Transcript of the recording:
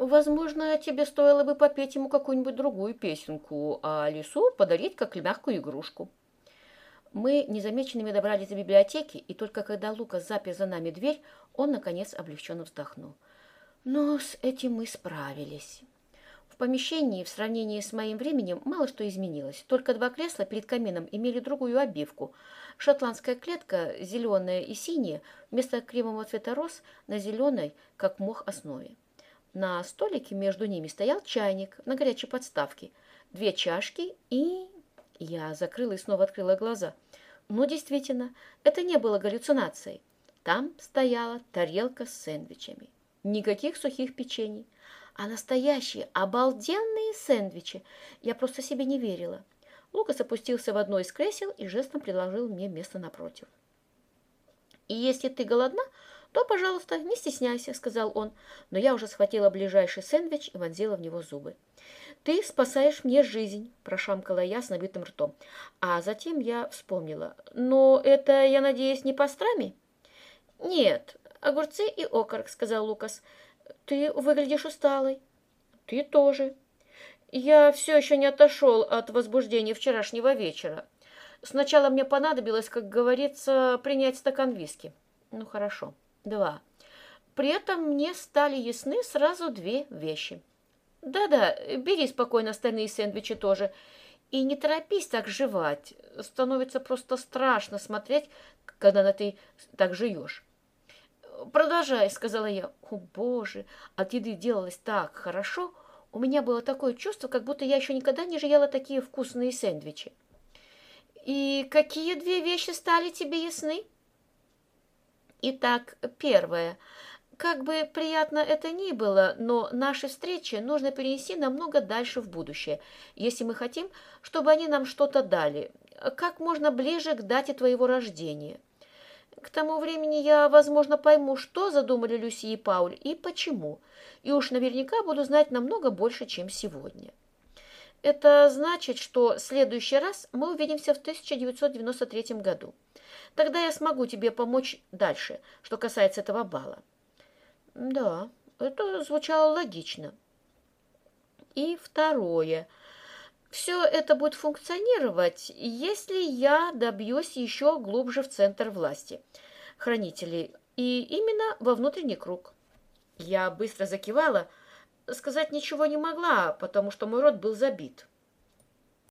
Возможно, тебе стоило бы попеть ему какую-нибудь другую песенку, а лису подарить как мягкую игрушку. Мы незамеченными добрались до библиотеки, и только когда Лука запер за нами дверь, он, наконец, облегченно вздохнул. Но с этим мы справились. В помещении в сравнении с моим временем мало что изменилось. Только два кресла перед камином имели другую обивку. Шотландская клетка, зеленая и синяя, вместо кремового цвета роз на зеленой, как мох, основе. На столике между ними стоял чайник на горячей подставке, две чашки и... Я закрыла и снова открыла глаза. Ну, действительно, это не было галлюцинацией. Там стояла тарелка с сэндвичами. Никаких сухих печений, а настоящие обалденные сэндвичи. Я просто себе не верила. Лукас опустился в одно из кресел и жестом предложил мне место напротив. «И если ты голодна, то, пожалуйста, не стесняйся», — сказал он. Но я уже схватила ближайший сэндвич и вонзила в него зубы. «Ты спасаешь мне жизнь», — прошамкала я с набитым ртом. А затем я вспомнила. «Но это, я надеюсь, не пастрами?» «Нет, огурцы и окорок», — сказал Лукас. «Ты выглядишь усталой». «Ты тоже». Я все еще не отошел от возбуждения вчерашнего вечера. Сначала мне понадобилось, как говорится, принять стакан виски. Ну, хорошо, два. При этом мне стали ясны сразу две вещи. Да-да, бери спокойно остальные сэндвичи тоже. И не торопись так жевать. Становится просто страшно смотреть, когда на ты так жуешь. «Продолжай», — сказала я. «О, боже, от еды делалось так хорошо!» У меня было такое чувство, как будто я еще никогда не ела такие вкусные сэндвичи. И какие две вещи стали тебе ясны? Итак, первое. Как бы приятно это ни было, но наши встречи нужно перенести намного дальше в будущее, если мы хотим, чтобы они нам что-то дали, как можно ближе к дате твоего рождения. К тому времени я, возможно, пойму, что задумали Люси и Пауль и почему, и уж наверняка буду знать намного больше, чем сегодня. Это значит, что в следующий раз мы увидимся в 1993 году. Тогда я смогу тебе помочь дальше, что касается этого бала. Да, это звучало логично. И второе – все это будет функционировать, если я добьюсь еще глубже в центр власти хранителей, и именно во внутренний круг. Я быстро закивала, сказать ничего не могла, потому что мой рот был забит.